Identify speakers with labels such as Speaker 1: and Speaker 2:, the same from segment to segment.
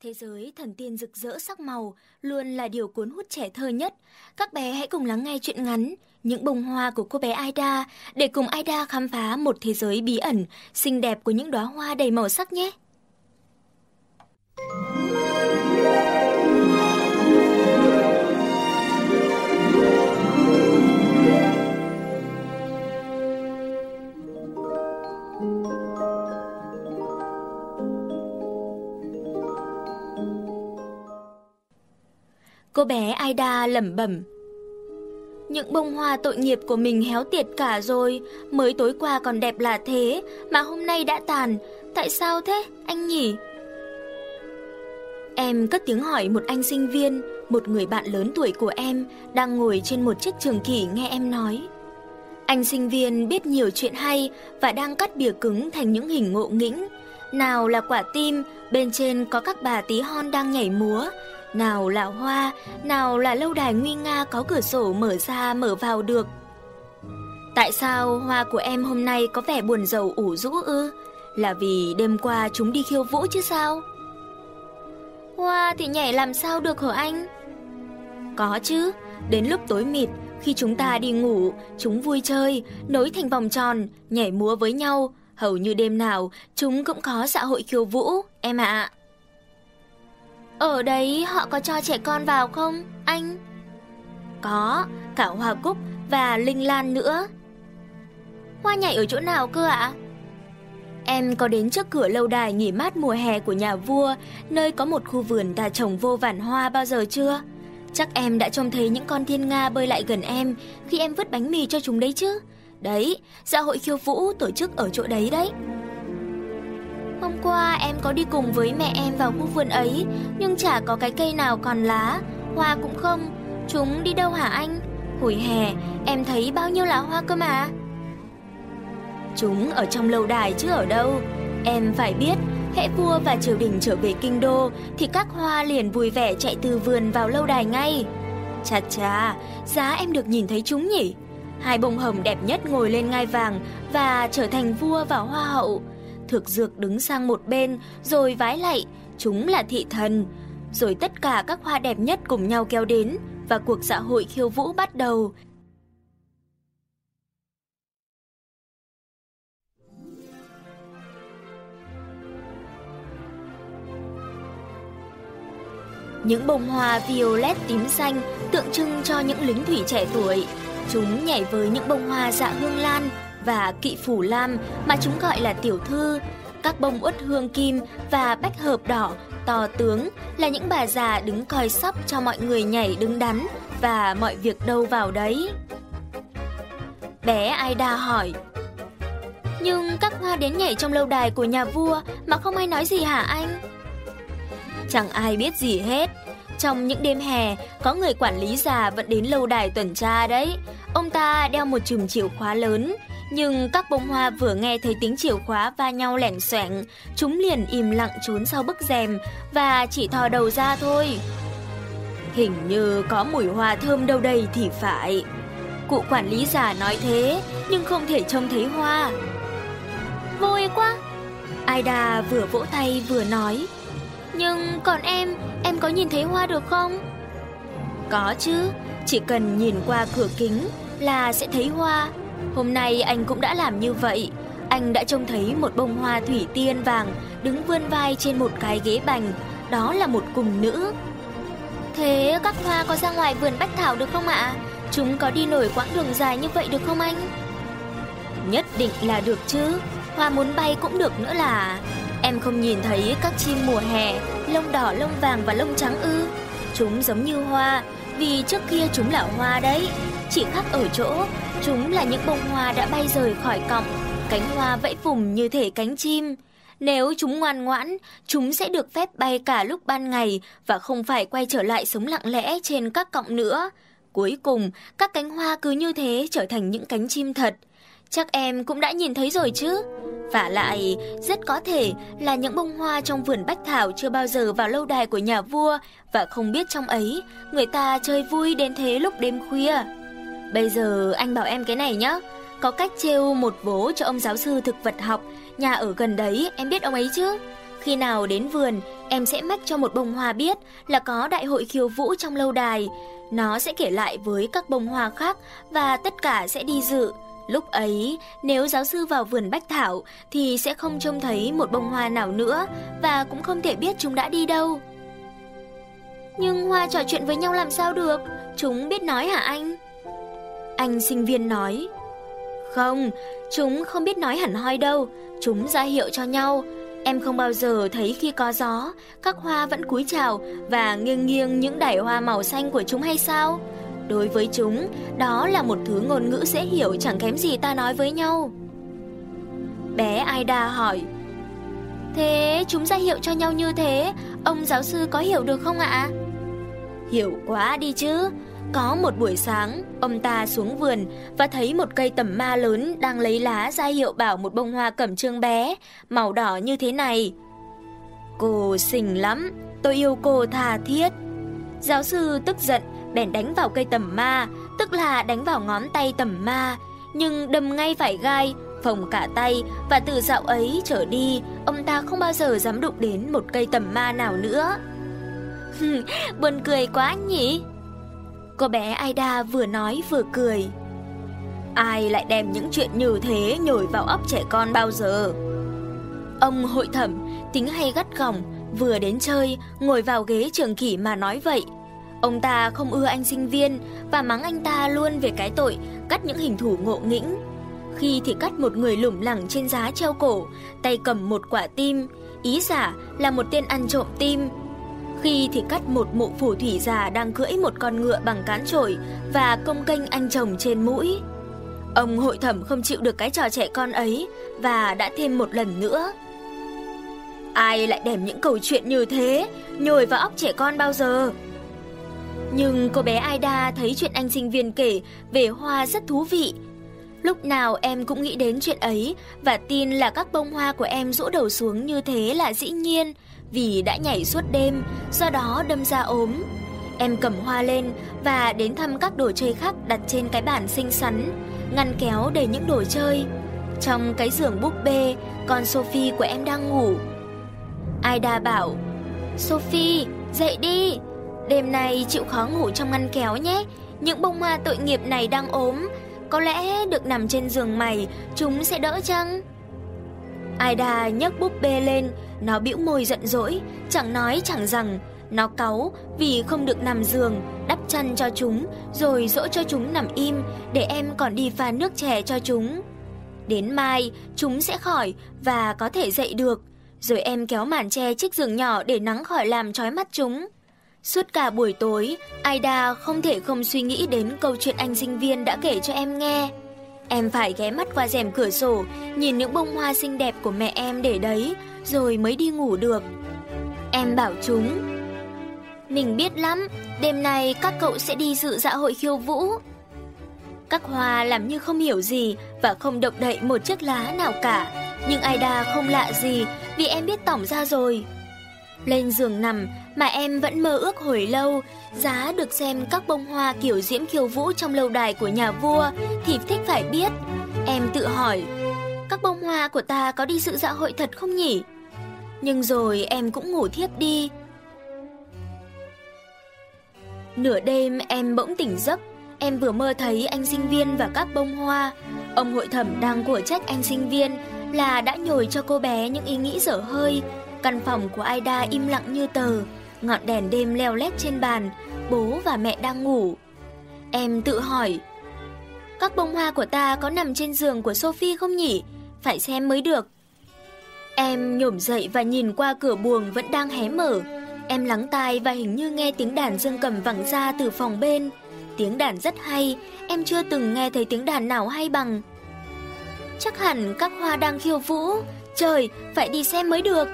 Speaker 1: Thế giới thần tiên rực rỡ sắc màu luôn là điều cuốn hút trẻ thơ nhất. Các bé hãy cùng lắng nghe chuyện ngắn Những bông hoa của cô bé Aida để cùng Aida khám phá một thế giới bí ẩn, xinh đẹp của những đóa hoa đầy màu sắc nhé. Cô bé Aida lẩm bẩm. Những bông hoa tội nghiệp của mình héo tiệt cả rồi, mới tối qua còn đẹp là thế, mà hôm nay đã tàn, tại sao thế, anh nhỉ? Em cất tiếng hỏi một anh sinh viên, một người bạn lớn tuổi của em, đang ngồi trên một chiếc trường kỷ nghe em nói. Anh sinh viên biết nhiều chuyện hay và đang cắt bìa cứng thành những hình ngộ nghĩnh. Nào là quả tim, bên trên có các bà tí hon đang nhảy múa, nào là hoa, nào là lâu đài nguy nga có cửa sổ mở ra mở vào được. Tại sao hoa của em hôm nay có vẻ buồn rầu ủ rũ ư? Là vì đêm qua chúng đi khiêu vũ chứ sao? Hoa thì nhảy làm sao được hả anh? Có chứ, đến lúc tối mịt, khi chúng ta đi ngủ, chúng vui chơi, nối thành vòng tròn, nhảy múa với nhau. Hầu như đêm nào, chúng cũng có xã hội khiêu vũ, em ạ. Ở đấy họ có cho trẻ con vào không, anh? Có, cả hoa cúc và linh lan nữa. Hoa nhảy ở chỗ nào cơ ạ? Em có đến trước cửa lâu đài nghỉ mát mùa hè của nhà vua, nơi có một khu vườn ta trồng vô vàn hoa bao giờ chưa? Chắc em đã trông thấy những con thiên nga bơi lại gần em khi em vứt bánh mì cho chúng đấy chứ. Đấy, dạ hội khiêu vũ tổ chức ở chỗ đấy đấy. Hôm qua em có đi cùng với mẹ em vào khu vườn ấy, nhưng chả có cái cây nào còn lá, hoa cũng không. Chúng đi đâu hả anh? Hồi hè, em thấy bao nhiêu lá hoa cơ mà. Chúng ở trong lâu đài chứ ở đâu. Em phải biết, hệ vua và triều đình trở về kinh đô thì các hoa liền vui vẻ chạy từ vườn vào lâu đài ngay. Chà chà, giá em được nhìn thấy chúng nhỉ? Hai bông hồng đẹp nhất ngồi lên ngai vàng và trở thành vua và hoa hậu. Thực dược đứng sang một bên rồi vái lạy, chúng là thị thần. Rồi tất cả các hoa đẹp nhất cùng nhau kéo đến và cuộc dạ hội khiêu vũ bắt đầu. Những bông hoa violet tím xanh tượng trưng cho những lính thủy trẻ tuổi. Chúng nhảy với những bông hoa dạ hương lan và kỵ phủ lam mà chúng gọi là tiểu thư. Các bông uất hương kim và bách hợp đỏ to tướng là những bà già đứng coi sóc cho mọi người nhảy đứng đắn và mọi việc đâu vào đấy. Bé Aida hỏi Nhưng các hoa đến nhảy trong lâu đài của nhà vua mà không ai nói gì hả anh? Chẳng ai biết gì hết. Trong những đêm hè, có người quản lý già vẫn đến lâu đài tuần tra đấy. Ông ta đeo một chùm chìa khóa lớn, nhưng các bông hoa vừa nghe thấy tiếng chìa khóa va nhau lẻn xoẹn, chúng liền im lặng trốn sau bức rèm và chỉ thò đầu ra thôi. Hình như có mùi hoa thơm đâu đây thì phải. Cụ quản lý già nói thế, nhưng không thể trông thấy hoa. Vui quá! Aida vừa vỗ tay vừa nói. Nhưng còn em, em có nhìn thấy hoa được không? Có chứ, chỉ cần nhìn qua cửa kính là sẽ thấy hoa. Hôm nay anh cũng đã làm như vậy. Anh đã trông thấy một bông hoa thủy tiên vàng đứng vươn vai trên một cái ghế bành. Đó là một cùng nữ. Thế các hoa có ra ngoài vườn bách thảo được không ạ? Chúng có đi nổi quãng đường dài như vậy được không anh? Nhất định là được chứ. Hoa muốn bay cũng được nữa là... Em không nhìn thấy các chim mùa hè, lông đỏ, lông vàng và lông trắng ư? Chúng giống như hoa, vì trước kia chúng là hoa đấy. Chỉ khác ở chỗ, chúng là những bông hoa đã bay rời khỏi cọng, cánh hoa vẫy vùng như thể cánh chim. Nếu chúng ngoan ngoãn, chúng sẽ được phép bay cả lúc ban ngày và không phải quay trở lại sống lặng lẽ trên các cọng nữa. Cuối cùng, các cánh hoa cứ như thế trở thành những cánh chim thật. Chắc em cũng đã nhìn thấy rồi chứ? Và lại, rất có thể là những bông hoa trong vườn bách thảo chưa bao giờ vào lâu đài của nhà vua và không biết trong ấy người ta chơi vui đến thế lúc đêm khuya. Bây giờ anh bảo em cái này nhá, có cách trêu một vố cho ông giáo sư thực vật học, nhà ở gần đấy, em biết ông ấy chứ? Khi nào đến vườn, em sẽ mách cho một bông hoa biết là có đại hội khiêu vũ trong lâu đài. Nó sẽ kể lại với các bông hoa khác và tất cả sẽ đi dự. Lúc ấy, nếu giáo sư vào vườn bách thảo thì sẽ không trông thấy một bông hoa nào nữa và cũng không thể biết chúng đã đi đâu. Nhưng hoa trò chuyện với nhau làm sao được? Chúng biết nói hả anh? Anh sinh viên nói. Không, chúng không biết nói hẳn hoi đâu. Chúng ra hiệu cho nhau. Em không bao giờ thấy khi có gió, các hoa vẫn cúi chào và nghiêng nghiêng những đải hoa màu xanh của chúng hay sao? Đối với chúng, đó là một thứ ngôn ngữ dễ hiểu chẳng kém gì ta nói với nhau. Bé Aida hỏi, Thế chúng ra hiệu cho nhau như thế, ông giáo sư có hiểu được không ạ? Hiểu quá đi chứ. Có một buổi sáng, ông ta xuống vườn và thấy một cây tẩm ma lớn đang lấy lá ra hiệu bảo một bông hoa cẩm trương bé, màu đỏ như thế này. Cô xinh lắm, tôi yêu cô tha thiết. Giáo sư tức giận, bèn đánh vào cây tẩm ma, tức là đánh vào ngón tay tẩm ma, nhưng đâm ngay phải gai, phồng cả tay và từ dạo ấy trở đi, ông ta không bao giờ dám đụng đến một cây tẩm ma nào nữa. Buồn cười quá nhỉ? Cô bé Aida vừa nói vừa cười. Ai lại đem những chuyện như thế nhồi vào óc trẻ con bao giờ? Ông hội thẩm, tính hay gắt gỏng, vừa đến chơi, ngồi vào ghế trường kỷ mà nói vậy. Ông ta không ưa anh sinh viên và mắng anh ta luôn về cái tội cắt những hình thủ ngộ nghĩnh. Khi thì cắt một người lủng lẳng trên giá treo cổ, tay cầm một quả tim, ý giả là một tên ăn trộm tim, khi thì cắt một mụ phù thủy già đang cưỡi một con ngựa bằng cán trổi và công kênh anh chồng trên mũi. Ông hội thẩm không chịu được cái trò trẻ con ấy và đã thêm một lần nữa. Ai lại đem những câu chuyện như thế, nhồi vào óc trẻ con bao giờ? Nhưng cô bé Aida thấy chuyện anh sinh viên kể về hoa rất thú vị. Lúc nào em cũng nghĩ đến chuyện ấy và tin là các bông hoa của em rũ đầu xuống như thế là dĩ nhiên vì đã nhảy suốt đêm, do đó đâm ra ốm. Em cầm hoa lên và đến thăm các đồ chơi khác đặt trên cái bàn xinh xắn, ngăn kéo đầy những đồ chơi. Trong cái giường búp bê, con Sophie của em đang ngủ. Aida bảo, Sophie, dậy đi, đêm nay chịu khó ngủ trong ngăn kéo nhé, những bông hoa tội nghiệp này đang ốm, có lẽ được nằm trên giường mày, chúng sẽ đỡ chăng? Aida nhấc búp bê lên, nó bĩu môi giận dỗi, chẳng nói chẳng rằng, nó cáu vì không được nằm giường, đắp chăn cho chúng, rồi dỗ cho chúng nằm im để em còn đi pha nước chè cho chúng. Đến mai, chúng sẽ khỏi và có thể dậy được, rồi em kéo màn che chiếc giường nhỏ để nắng khỏi làm trói mắt chúng. Suốt cả buổi tối, Aida không thể không suy nghĩ đến câu chuyện anh sinh viên đã kể cho em nghe. Em phải ghé mắt qua rèm cửa sổ, nhìn những bông hoa xinh đẹp của mẹ em để đấy, rồi mới đi ngủ được. Em bảo chúng, mình biết lắm, đêm nay các cậu sẽ đi dự dạ hội khiêu vũ. Các hoa làm như không hiểu gì và không động đậy một chiếc lá nào cả, nhưng Aida không lạ gì vì em biết tổng ra rồi. Lên giường nằm mà em vẫn mơ ước hồi lâu, giá được xem các bông hoa kiểu diễm khiêu vũ trong lâu đài của nhà vua thì thích phải biết. Em tự hỏi, các bông hoa của ta có đi sự dạ hội thật không nhỉ? Nhưng rồi em cũng ngủ thiếp đi. Nửa đêm em bỗng tỉnh giấc, em vừa mơ thấy anh sinh viên và các bông hoa. Ông hội thẩm đang của trách anh sinh viên là đã nhồi cho cô bé những ý nghĩ dở hơi. Căn phòng của Aida im lặng như tờ, ngọn đèn đêm leo lét trên bàn, bố và mẹ đang ngủ. Em tự hỏi, các bông hoa của ta có nằm trên giường của Sophie không nhỉ? Phải xem mới được. Em nhổm dậy và nhìn qua cửa buồng vẫn đang hé mở. Em lắng tai và hình như nghe tiếng đàn dương cầm vẳng ra từ phòng bên. Tiếng đàn rất hay, em chưa từng nghe thấy tiếng đàn nào hay bằng. Chắc hẳn các hoa đang khiêu vũ. Trời, phải đi xem mới được.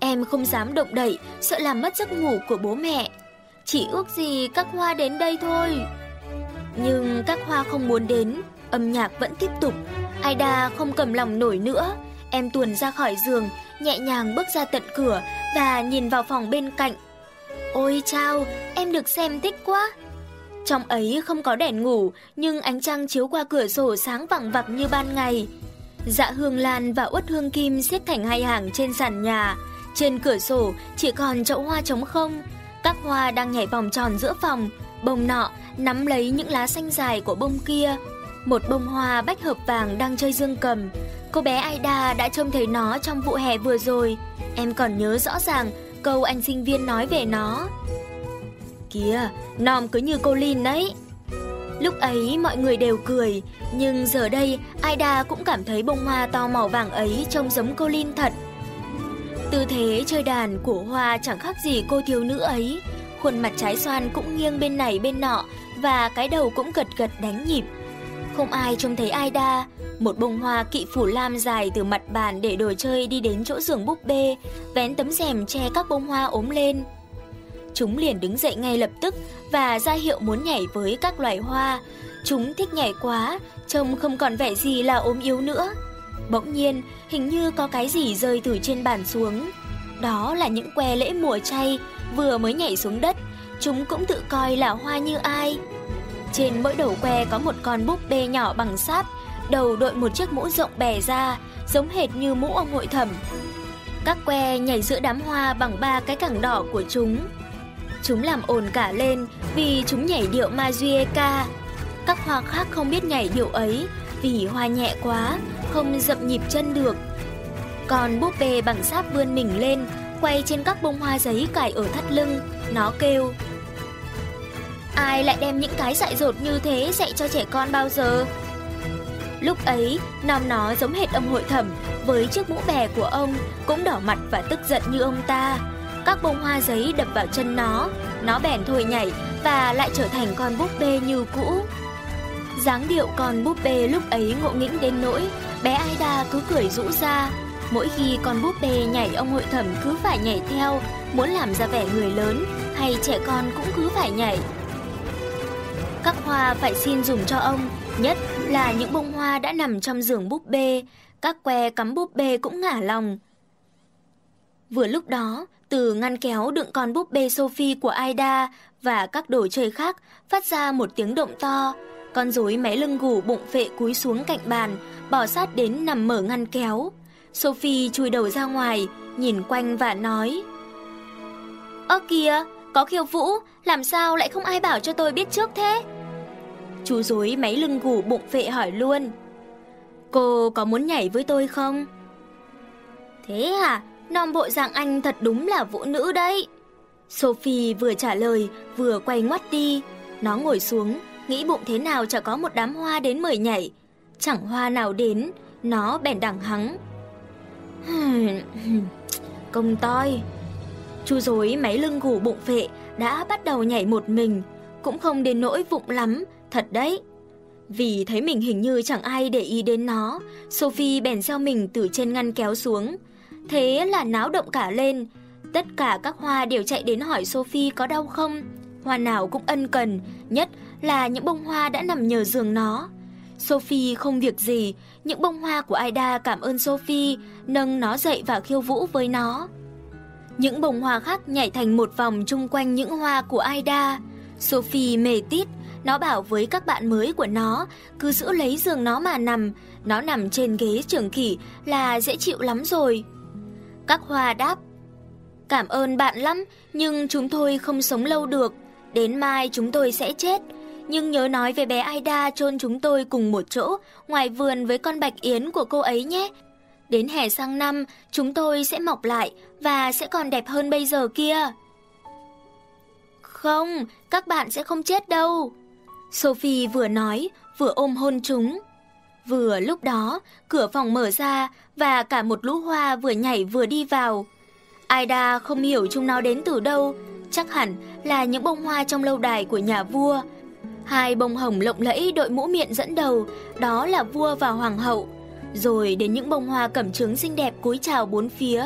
Speaker 1: Em không dám động đậy, sợ làm mất giấc ngủ của bố mẹ. Chỉ ước gì các hoa đến đây thôi. Nhưng các hoa không muốn đến, âm nhạc vẫn tiếp tục. Aida không cầm lòng nổi nữa. Em tuồn ra khỏi giường, nhẹ nhàng bước ra tận cửa và nhìn vào phòng bên cạnh. Ôi chao, em được xem thích quá. Trong ấy không có đèn ngủ, nhưng ánh trăng chiếu qua cửa sổ sáng vẳng vặc như ban ngày. Dạ hương lan và uất hương kim xếp thành hai hàng trên sàn nhà, trên cửa sổ chỉ còn chậu hoa trống không, các hoa đang nhảy vòng tròn giữa phòng, bông nọ nắm lấy những lá xanh dài của bông kia. Một bông hoa bách hợp vàng đang chơi dương cầm. Cô bé Aida đã trông thấy nó trong vụ hè vừa rồi. Em còn nhớ rõ ràng câu anh sinh viên nói về nó. Kìa, nòm cứ như cô Lin đấy. Lúc ấy mọi người đều cười, nhưng giờ đây Aida cũng cảm thấy bông hoa to màu vàng ấy trông giống cô Lin thật. Tư thế chơi đàn của hoa chẳng khác gì cô thiếu nữ ấy. Khuôn mặt trái xoan cũng nghiêng bên này bên nọ và cái đầu cũng gật gật đánh nhịp. Không ai trông thấy Aida, một bông hoa kỵ phủ lam dài từ mặt bàn để đồ chơi đi đến chỗ giường búp bê, vén tấm rèm che các bông hoa ốm lên. Chúng liền đứng dậy ngay lập tức và ra hiệu muốn nhảy với các loài hoa. Chúng thích nhảy quá, trông không còn vẻ gì là ốm yếu nữa. Bỗng nhiên, hình như có cái gì rơi từ trên bàn xuống. Đó là những que lễ mùa chay vừa mới nhảy xuống đất, chúng cũng tự coi là hoa như ai. Trên mỗi đầu que có một con búp bê nhỏ bằng sáp, đầu đội một chiếc mũ rộng bè ra, giống hệt như mũ ông hội thẩm. Các que nhảy giữa đám hoa bằng ba cái cẳng đỏ của chúng. Chúng làm ồn cả lên vì chúng nhảy điệu Mazueka. Các hoa khác không biết nhảy điệu ấy vì hoa nhẹ quá, không dậm nhịp chân được. Còn búp bê bằng sáp vươn mình lên, quay trên các bông hoa giấy cài ở thắt lưng. Nó kêu Ai lại đem những cái dại dột như thế dạy cho trẻ con bao giờ? Lúc ấy, nom nó giống hệt ông hội thẩm với chiếc mũ bè của ông cũng đỏ mặt và tức giận như ông ta. Các bông hoa giấy đập vào chân nó, nó bèn thôi nhảy và lại trở thành con búp bê như cũ dáng điệu con búp bê lúc ấy ngộ nghĩnh đến nỗi bé Aida cứ cười rũ ra. Mỗi khi con búp bê nhảy ông hội thẩm cứ phải nhảy theo, muốn làm ra vẻ người lớn hay trẻ con cũng cứ phải nhảy. Các hoa phải xin dùng cho ông, nhất là những bông hoa đã nằm trong giường búp bê, các que cắm búp bê cũng ngả lòng. Vừa lúc đó, từ ngăn kéo đựng con búp bê Sophie của Aida và các đồ chơi khác phát ra một tiếng động to. Con rối mé lưng gù bụng phệ cúi xuống cạnh bàn, bỏ sát đến nằm mở ngăn kéo. Sophie chui đầu ra ngoài, nhìn quanh và nói: "Ơ kìa, có khiêu vũ, làm sao lại không ai bảo cho tôi biết trước thế?" Chú rối máy lưng gù bụng phệ hỏi luôn. Cô có muốn nhảy với tôi không? Thế à, non bộ dạng anh thật đúng là vũ nữ đấy. Sophie vừa trả lời, vừa quay ngoắt đi. Nó ngồi xuống, nghĩ bụng thế nào chả có một đám hoa đến mời nhảy. Chẳng hoa nào đến, nó bèn đẳng hắng. Công toi. Chú dối máy lưng gù bụng phệ đã bắt đầu nhảy một mình, cũng không đến nỗi vụng lắm, Thật đấy. Vì thấy mình hình như chẳng ai để ý đến nó, Sophie bèn gieo mình từ trên ngăn kéo xuống. Thế là náo động cả lên. Tất cả các hoa đều chạy đến hỏi Sophie có đau không. Hoa nào cũng ân cần, nhất là những bông hoa đã nằm nhờ giường nó. Sophie không việc gì, những bông hoa của Aida cảm ơn Sophie, nâng nó dậy và khiêu vũ với nó. Những bông hoa khác nhảy thành một vòng chung quanh những hoa của Aida. Sophie mê tít, nó bảo với các bạn mới của nó, cứ giữ lấy giường nó mà nằm, nó nằm trên ghế trường kỷ là dễ chịu lắm rồi. Các hoa đáp, cảm ơn bạn lắm, nhưng chúng tôi không sống lâu được, đến mai chúng tôi sẽ chết. Nhưng nhớ nói về bé Aida chôn chúng tôi cùng một chỗ, ngoài vườn với con bạch yến của cô ấy nhé. Đến hè sang năm, chúng tôi sẽ mọc lại và sẽ còn đẹp hơn bây giờ kia. Không, các bạn sẽ không chết đâu. Sophie vừa nói, vừa ôm hôn chúng. Vừa lúc đó, cửa phòng mở ra và cả một lũ hoa vừa nhảy vừa đi vào. Aida không hiểu chúng nó đến từ đâu, chắc hẳn là những bông hoa trong lâu đài của nhà vua. Hai bông hồng lộng lẫy đội mũ miệng dẫn đầu, đó là vua và hoàng hậu. Rồi đến những bông hoa cẩm chướng xinh đẹp cúi chào bốn phía.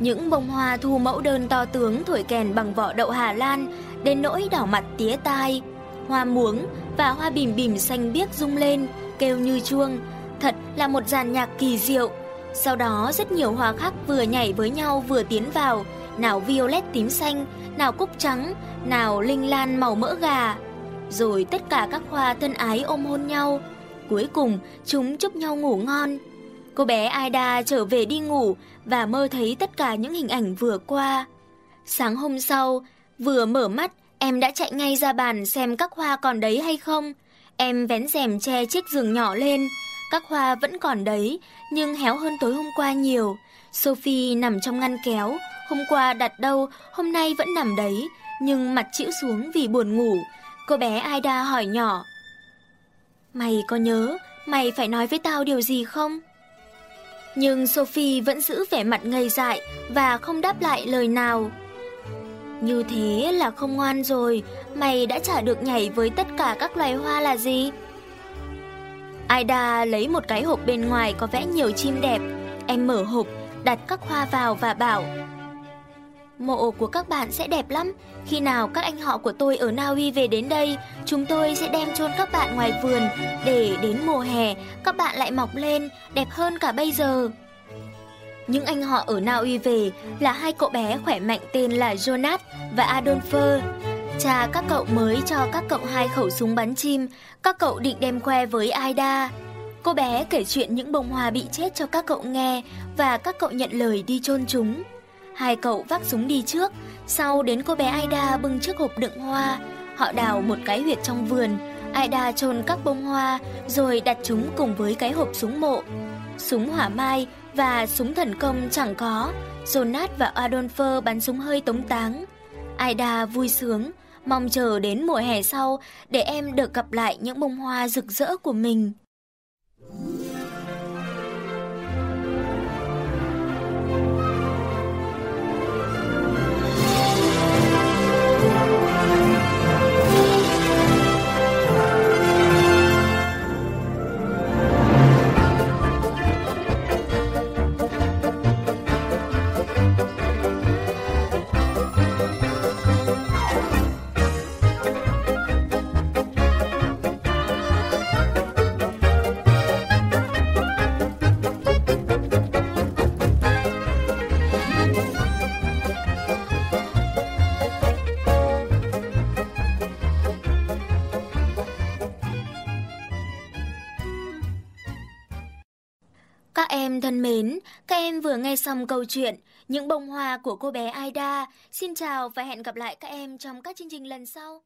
Speaker 1: Những bông hoa thu mẫu đơn to tướng thổi kèn bằng vỏ đậu Hà Lan, đến nỗi đỏ mặt tía tai hoa muống và hoa bìm bìm xanh biếc rung lên, kêu như chuông. Thật là một dàn nhạc kỳ diệu. Sau đó rất nhiều hoa khác vừa nhảy với nhau vừa tiến vào, nào violet tím xanh, nào cúc trắng, nào linh lan màu mỡ gà. Rồi tất cả các hoa thân ái ôm hôn nhau. Cuối cùng chúng chúc nhau ngủ ngon. Cô bé Aida trở về đi ngủ và mơ thấy tất cả những hình ảnh vừa qua. Sáng hôm sau, vừa mở mắt, em đã chạy ngay ra bàn xem các hoa còn đấy hay không. Em vén rèm che chiếc giường nhỏ lên. Các hoa vẫn còn đấy, nhưng héo hơn tối hôm qua nhiều. Sophie nằm trong ngăn kéo, hôm qua đặt đâu, hôm nay vẫn nằm đấy, nhưng mặt chịu xuống vì buồn ngủ. Cô bé Aida hỏi nhỏ. Mày có nhớ, mày phải nói với tao điều gì không? Nhưng Sophie vẫn giữ vẻ mặt ngây dại và không đáp lại lời nào. Như thế là không ngoan rồi, mày đã trả được nhảy với tất cả các loài hoa là gì? Aida lấy một cái hộp bên ngoài có vẽ nhiều chim đẹp. Em mở hộp, đặt các hoa vào và bảo Mộ của các bạn sẽ đẹp lắm. Khi nào các anh họ của tôi ở Na Uy về đến đây, chúng tôi sẽ đem chôn các bạn ngoài vườn để đến mùa hè các bạn lại mọc lên đẹp hơn cả bây giờ. Những anh họ ở Na Uy về là hai cậu bé khỏe mạnh tên là Jonas và Adolfo. Cha các cậu mới cho các cậu hai khẩu súng bắn chim, các cậu định đem khoe với Aida. Cô bé kể chuyện những bông hoa bị chết cho các cậu nghe và các cậu nhận lời đi chôn chúng. Hai cậu vác súng đi trước, sau đến cô bé Aida bưng chiếc hộp đựng hoa. Họ đào một cái huyệt trong vườn, Aida chôn các bông hoa rồi đặt chúng cùng với cái hộp súng mộ. Súng hỏa mai và súng thần công chẳng có, Jonas và Adolfo bắn súng hơi tống táng. Aida vui sướng, mong chờ đến mùa hè sau để em được gặp lại những bông hoa rực rỡ của mình. Nghe xong câu chuyện Những bông hoa của cô bé Aida. Xin chào và hẹn gặp lại các em trong các chương trình lần sau.